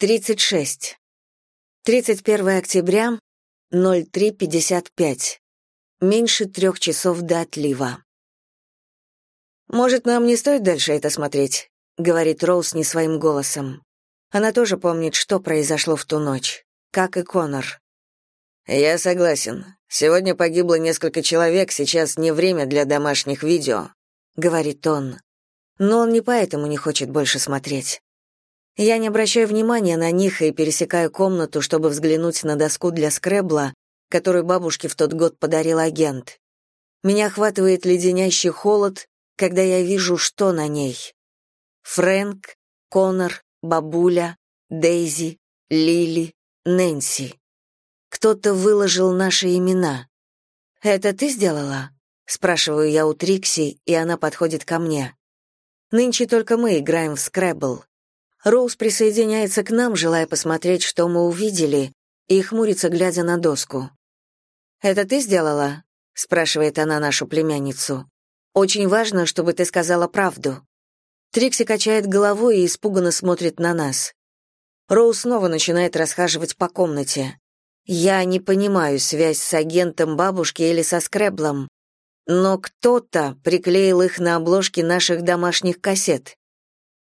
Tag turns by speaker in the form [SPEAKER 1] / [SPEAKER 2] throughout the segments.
[SPEAKER 1] 36. 31 октября, 03.55. Меньше трех часов до отлива. «Может, нам не стоит дальше это смотреть?» — говорит Роуз не своим голосом. Она тоже помнит, что произошло в ту ночь, как и Конор.
[SPEAKER 2] «Я согласен. Сегодня погибло несколько человек, сейчас не время для домашних видео», —
[SPEAKER 1] говорит он. Но он не поэтому не хочет больше смотреть. Я не обращаю внимания на них и пересекаю комнату, чтобы взглянуть на доску для скребла, которую бабушке в тот год подарил агент. Меня охватывает леденящий холод, когда я вижу, что на ней. Фрэнк, Конор, бабуля, Дейзи, Лили, Нэнси. Кто-то выложил наши имена. «Это ты сделала?» — спрашиваю я у Трикси, и она подходит ко мне. Нынче только мы играем в скребл. Роуз присоединяется к нам, желая посмотреть, что мы увидели, и хмурится, глядя на доску. «Это ты сделала?» — спрашивает она нашу племянницу. «Очень важно, чтобы ты сказала правду». Трикси качает головой и испуганно смотрит на нас. Роуз снова начинает расхаживать по комнате. Я не понимаю связь с агентом бабушки или со скреблом, но кто-то приклеил их на обложки наших домашних кассет.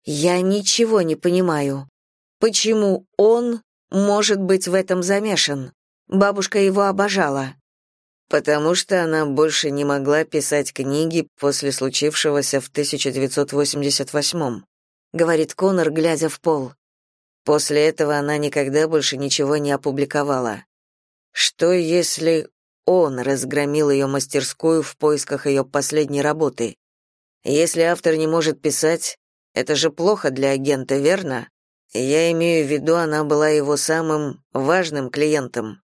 [SPEAKER 1] Я ничего не понимаю. Почему он может быть в этом замешан? Бабушка его обожала.
[SPEAKER 2] Потому что она больше не могла писать книги после случившегося в 1988
[SPEAKER 1] говорит Конор, глядя в пол.
[SPEAKER 2] После этого она никогда больше ничего не опубликовала. Что если он разгромил ее мастерскую в поисках ее последней работы? Если автор не может писать, это же плохо для агента, верно? Я имею в виду, она была его самым важным клиентом.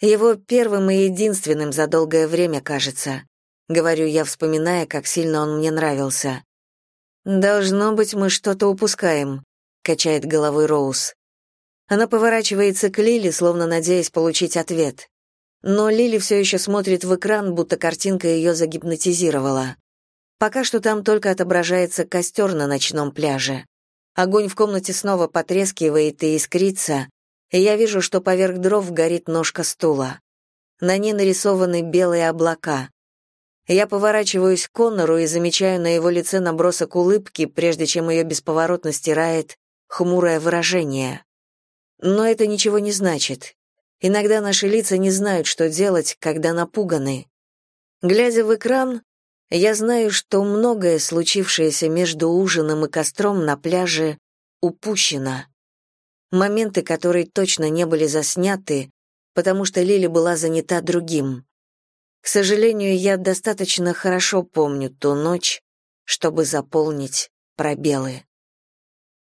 [SPEAKER 1] Его первым и единственным за долгое время, кажется. Говорю я, вспоминая, как сильно он мне нравился. Должно быть, мы что-то упускаем, качает головой Роуз. Она поворачивается к Лили, словно надеясь получить ответ. Но Лили все еще смотрит в экран, будто картинка ее загипнотизировала. Пока что там только отображается костер на ночном пляже. Огонь в комнате снова потрескивает и искрится, и я вижу, что поверх дров горит ножка стула. На ней нарисованы белые облака. Я поворачиваюсь к Коннору и замечаю на его лице набросок улыбки, прежде чем ее бесповоротно стирает хмурое выражение. Но это ничего не значит. Иногда наши лица не знают, что делать, когда напуганы. Глядя в экран, я знаю, что многое, случившееся между ужином и костром на пляже, упущено. Моменты, которые точно не были засняты, потому что Лили была занята другим. К сожалению, я достаточно хорошо помню ту ночь, чтобы заполнить пробелы.